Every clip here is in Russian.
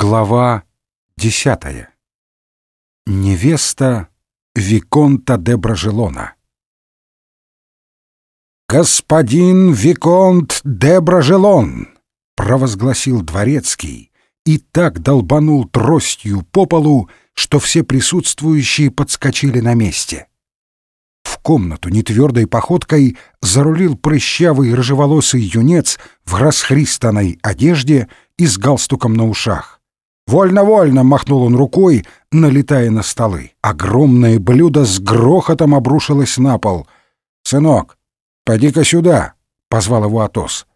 Глава десятая. Невеста Виконта де Бражелона. «Господин Виконт де Бражелон!» — провозгласил дворецкий и так долбанул тростью по полу, что все присутствующие подскочили на месте. В комнату нетвердой походкой зарулил прыщавый рыжеволосый юнец в расхристанной одежде и с галстуком на ушах. «Вольно-вольно!» — махнул он рукой, налетая на столы. Огромное блюдо с грохотом обрушилось на пол. «Сынок, поди-ка сюда!» — позвал его Атос.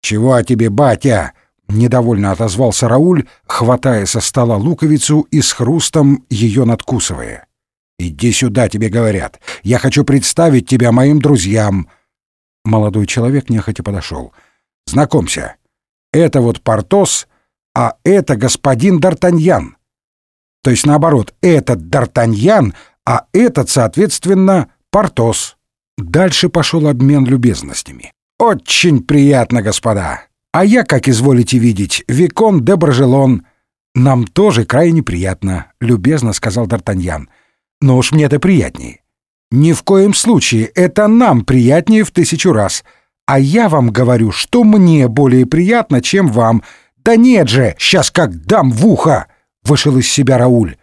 «Чего тебе, батя?» — недовольно отозвался Рауль, хватая со стола луковицу и с хрустом ее надкусывая. «Иди сюда, тебе говорят. Я хочу представить тебя моим друзьям». Молодой человек нехотя подошел. «Знакомься, это вот Портос — а это господин Д'Артаньян. То есть наоборот, этот Д'Артаньян, а этот, соответственно, Портос. Дальше пошел обмен любезностями. «Очень приятно, господа. А я, как изволите видеть, Викон де Брожелон. Нам тоже крайне приятно», — любезно сказал Д'Артаньян. «Но уж мне это приятнее. Ни в коем случае, это нам приятнее в тысячу раз. А я вам говорю, что мне более приятно, чем вам, — «Да нет же, сейчас как дам в ухо!» — вышел из себя Рауль.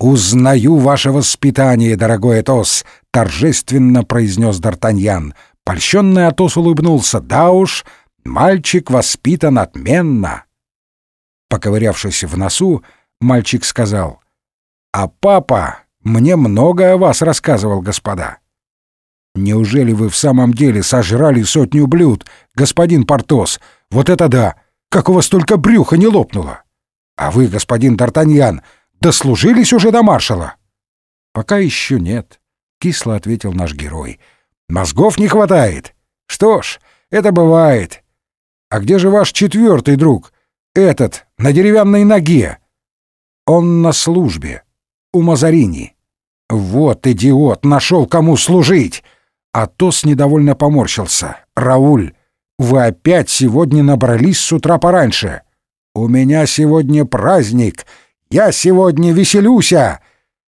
«Узнаю ваше воспитание, дорогой Атос», — торжественно произнес Д'Артаньян. Польщенный Атос улыбнулся. «Да уж, мальчик воспитан отменно». Поковырявшись в носу, мальчик сказал. «А папа мне много о вас рассказывал, господа». «Неужели вы в самом деле сожрали сотню блюд, господин Портос? Вот это да! Как у вас только брюхо не лопнуло! А вы, господин Д'Артаньян, дослужились уже до маршала?» «Пока еще нет», — кисло ответил наш герой. «Мозгов не хватает. Что ж, это бывает. А где же ваш четвертый друг? Этот, на деревянной ноге?» «Он на службе. У Мазарини». «Вот идиот, нашел кому служить!» Атос недовольно поморщился. «Рауль, вы опять сегодня набрались с утра пораньше. У меня сегодня праздник. Я сегодня веселюся.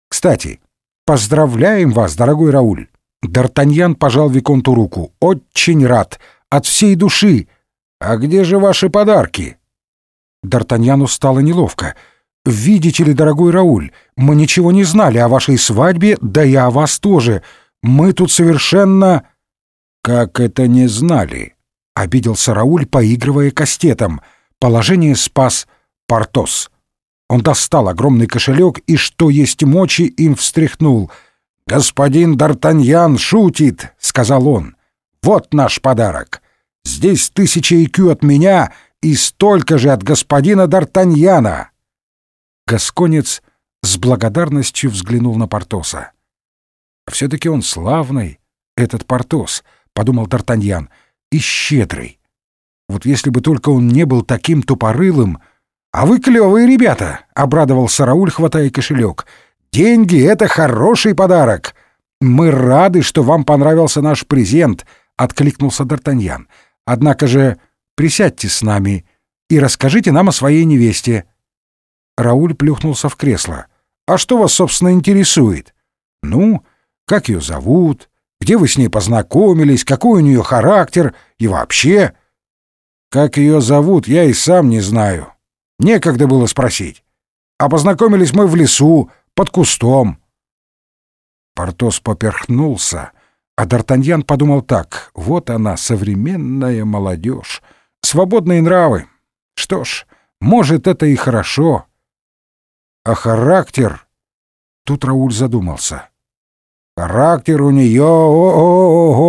Кстати, поздравляем вас, дорогой Рауль. Д'Артаньян пожал Виконту руку. Очень рад. От всей души. А где же ваши подарки? Д'Артаньяну стало неловко. «Видите ли, дорогой Рауль, мы ничего не знали о вашей свадьбе, да и о вас тоже. Мы тут совершенно...» «Как это не знали?» Обиделся Рауль, поигрывая кастетом. Положение спас Портос. Он достал огромный кошелек и, что есть мочи, им встряхнул. «Господин Д'Артаньян шутит», — сказал он. «Вот наш подарок. Здесь тысяча икю от меня и столько же от господина Д'Артаньяна». Гасконец с благодарностью взглянул на Портоса. «Все-таки он славный, этот Портос», — подумал Д'Артаньян, — и щедрый. Вот если бы только он не был таким тупорылым... «А вы клевые ребята!» — обрадовался Рауль, хватая кошелек. «Деньги — это хороший подарок!» «Мы рады, что вам понравился наш презент», — откликнулся Д'Артаньян. «Однако же присядьте с нами и расскажите нам о своей невесте». Рауль плюхнулся в кресло. «А что вас, собственно, интересует?» «Ну, как ее зовут? Где вы с ней познакомились, какой у нее характер и вообще? Как ее зовут, я и сам не знаю. Некогда было спросить. А познакомились мы в лесу, под кустом. Портос поперхнулся, а Д'Артаньян подумал так. Вот она, современная молодежь. Свободные нравы. Что ж, может, это и хорошо. А характер... Тут Рауль задумался. Характер у нее... О-о-о-о!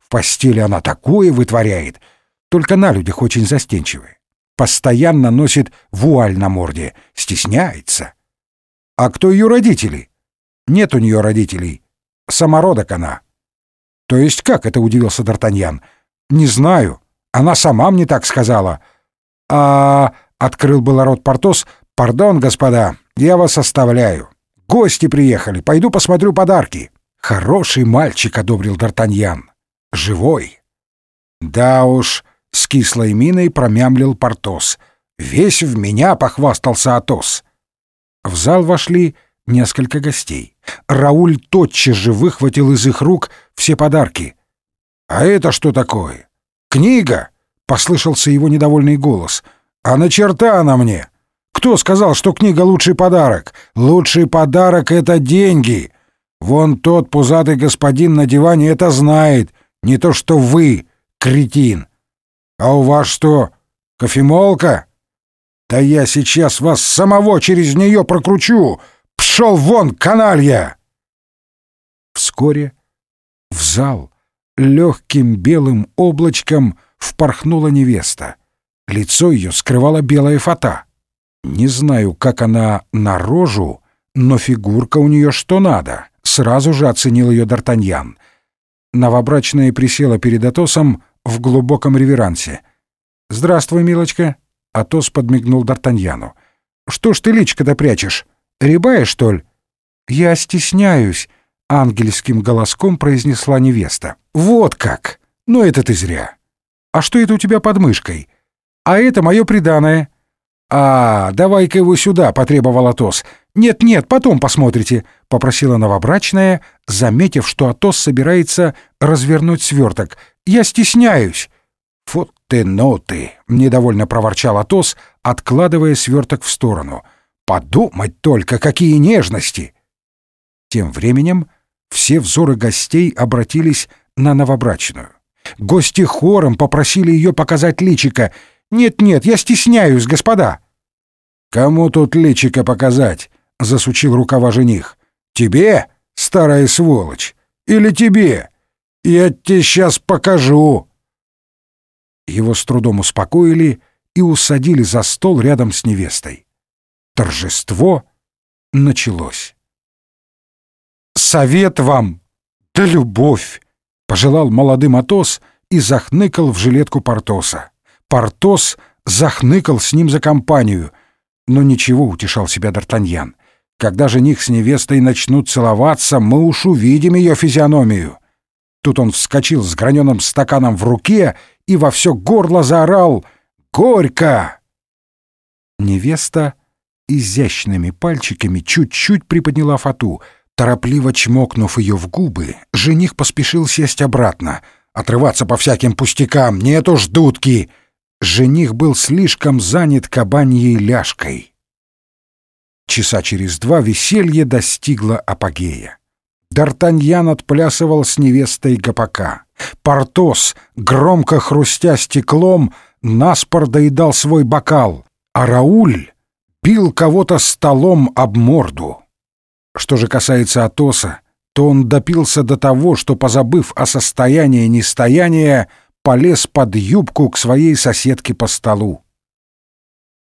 В постели она такое вытворяет. Только на людях очень застенчивая. Постоянно носит вуаль на морде. Стесняется. А кто ее родители? Нет у нее родителей. Самородок она. То есть как это удивился Д'Артаньян? Не знаю. Она сама мне так сказала. А... Открыл было рот Портос. Пардон, господа, я вас оставляю. Гости приехали, пойду посмотрю подарки. Хороший мальчик, одобрил Д'Артаньян. Живой. Да уж, с кислой миной промямлил Портос. Весь в меня похвастался Атос. В зал вошли несколько гостей. Рауль тотчас же выхватил из их рук все подарки. «А это что такое? Книга?» — послышался его недовольный голос. «А на черта она мне! Кто сказал, что книга — лучший подарок? Лучший подарок — это деньги! Вон тот пузатый господин на диване это знает, не то что вы, кретин! А у вас что, кофемолка?» «Да я сейчас вас самого через нее прокручу! Пшел вон, каналья!» Вскоре в зал легким белым облачком впорхнула невеста. Лицо ее скрывала белая фата. Не знаю, как она на рожу, но фигурка у нее что надо. Сразу же оценил ее Д'Артаньян. Новобрачная присела перед Атосом в глубоком реверансе. «Здравствуй, милочка», Атос подмигнул Д'Артаньяну. «Что ж ты личко-то прячешь? Рябая, что ли?» «Я стесняюсь», — ангельским голоском произнесла невеста. «Вот как! Ну это ты зря. А что это у тебя под мышкой? А это мое преданное». «А, давай-ка его сюда», — потребовал Атос. «Нет-нет, потом посмотрите», — попросила новобрачная, заметив, что Атос собирается развернуть сверток. «Я стесняюсь». «Вот ты, ну ты!» — недовольно проворчал Атос, откладывая сверток в сторону. «Подумать только, какие нежности!» Тем временем все взоры гостей обратились на новобрачную. Гости хором попросили ее показать личико. «Нет-нет, я стесняюсь, господа!» «Кому тут личико показать?» — засучил рукава жених. «Тебе, старая сволочь? Или тебе? Я тебе сейчас покажу!» Его с трудом успокоили и усадили за стол рядом с невестой. Торжество началось. «Совет вам! Да любовь!» — пожелал молодым Атос и захныкал в жилетку Портоса. Портос захныкал с ним за компанию. Но ничего, утешал себя Д'Артаньян. Когда жених с невестой начнут целоваться, мы уж увидим ее физиономию. Тут он вскочил с граненым стаканом в руке и во все горло заорал «Горько!». Невеста изящными пальчиками чуть-чуть приподняла фату. Торопливо чмокнув ее в губы, жених поспешил сесть обратно. Отрываться по всяким пустякам, нет уж дудки. Жених был слишком занят кабаньей ляжкой. Часа через два веселье достигло апогея. Д'Артаньян отплясывал с невестой гопака. Портос, громко хрустя стеклом, наспор доедал свой бокал, а Рауль бил кого-то столом об морду. Что же касается Атоса, то он допился до того, что, позабыв о состоянии нестояния, полез под юбку к своей соседке по столу.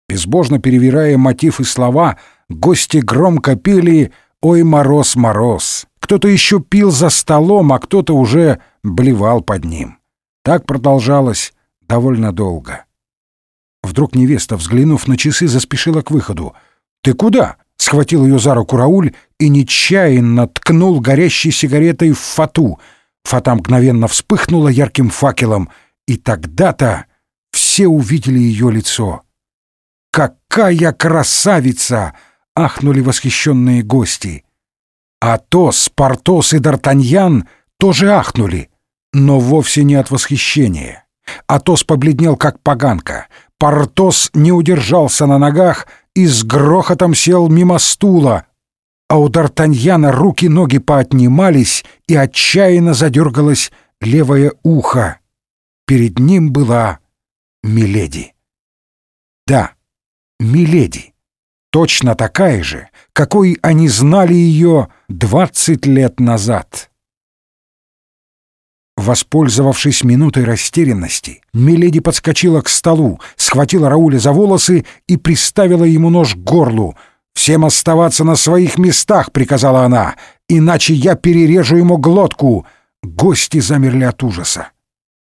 Безбожно перевирая мотив и слова, гости громко пели «Ой, мороз, мороз!» Кто-то еще пил за столом, а кто-то уже блевал под ним. Так продолжалось довольно долго. Вдруг невеста, взглянув на часы, заспешила к выходу. «Ты куда?» — схватил ее за руку Рауль и нечаянно ткнул горящей сигаретой в фату. Фата мгновенно вспыхнула ярким факелом, и тогда-то все увидели ее лицо. «Какая красавица!» — ахнули восхищенные гости. Атос, Портос и Д'Артаньян тоже ахнули, но вовсе не от восхищения. Атос побледнел, как поганка. Портос не удержался на ногах и с грохотом сел мимо стула, а у Д'Артаньяна руки-ноги поотнимались и отчаянно задергалось левое ухо. Перед ним была Миледи. Да, Миледи точно такая же, какой они знали ее двадцать лет назад. Воспользовавшись минутой растерянности, Миледи подскочила к столу, схватила Рауля за волосы и приставила ему нож к горлу. «Всем оставаться на своих местах», — приказала она, — «иначе я перережу ему глотку». Гости замерли от ужаса.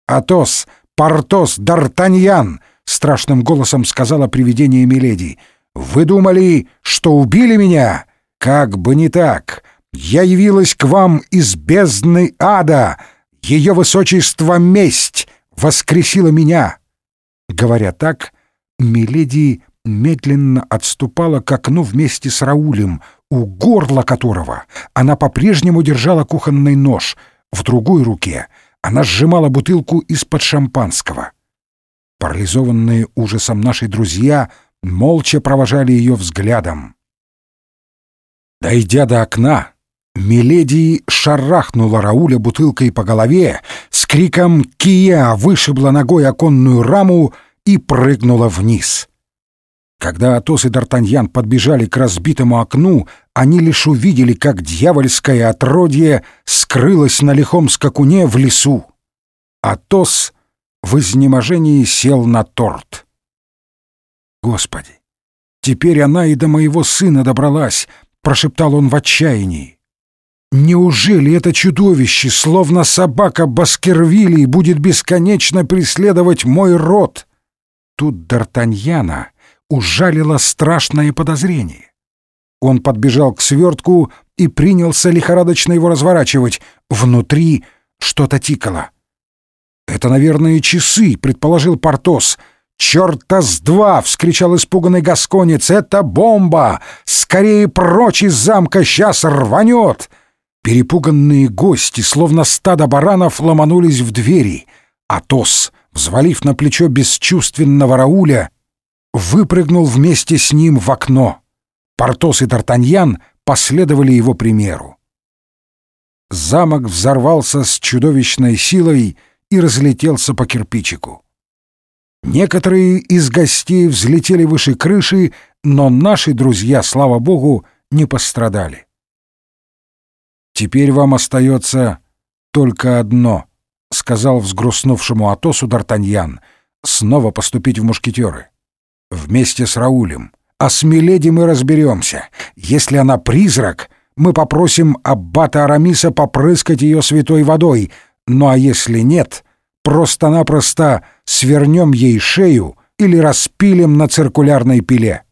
«Атос, Портос, Д'Артаньян!» — страшным голосом сказала привидение Миледи — вы думали, что убили меня? Как бы не так. Я явилась к вам из бездны ада. Ее высочество месть воскресила меня. Говоря так, Миледи медленно отступала к окну вместе с Раулем, у горла которого она по-прежнему держала кухонный нож, в другой руке она сжимала бутылку из-под шампанского. Парализованные ужасом наши друзья молча провожали ее взглядом. Дойдя до окна, Миледи шарахнула Рауля бутылкой по голове, с криком «Кия!» вышибла ногой оконную раму и прыгнула вниз. Когда Атос и Д'Артаньян подбежали к разбитому окну, они лишь увидели, как дьявольское отродье скрылось на лихом скакуне в лесу. Атос в изнеможении сел на торт. «Господи, теперь она и до моего сына добралась!» — прошептал он в отчаянии. «Неужели это чудовище, словно собака Баскервилей, будет бесконечно преследовать мой род?» Тут Д'Артаньяна ужалило страшное подозрение. Он подбежал к свертку и принялся лихорадочно его разворачивать. Внутри что-то тикало. «Это, наверное, часы», — предположил Портос — «Черта с два!» — вскричал испуганный гасконец. «Это бомба! Скорее прочь из замка! Сейчас рванет!» Перепуганные гости, словно стадо баранов, ломанулись в двери. Атос, взвалив на плечо бесчувственного Рауля, выпрыгнул вместе с ним в окно. Портос и Д'Артаньян последовали его примеру. Замок взорвался с чудовищной силой и разлетелся по кирпичику. Некоторые из гостей взлетели выше крыши, но наши друзья, слава богу, не пострадали. «Теперь вам остается только одно», — сказал взгрустнувшему Атосу Д'Артаньян, — «снова поступить в мушкетеры. Вместе с Раулем. А с Миледи мы разберемся. Если она призрак, мы попросим аббата Арамиса попрыскать ее святой водой, ну а если нет, просто-напросто свернем ей шею или распилим на циркулярной пиле.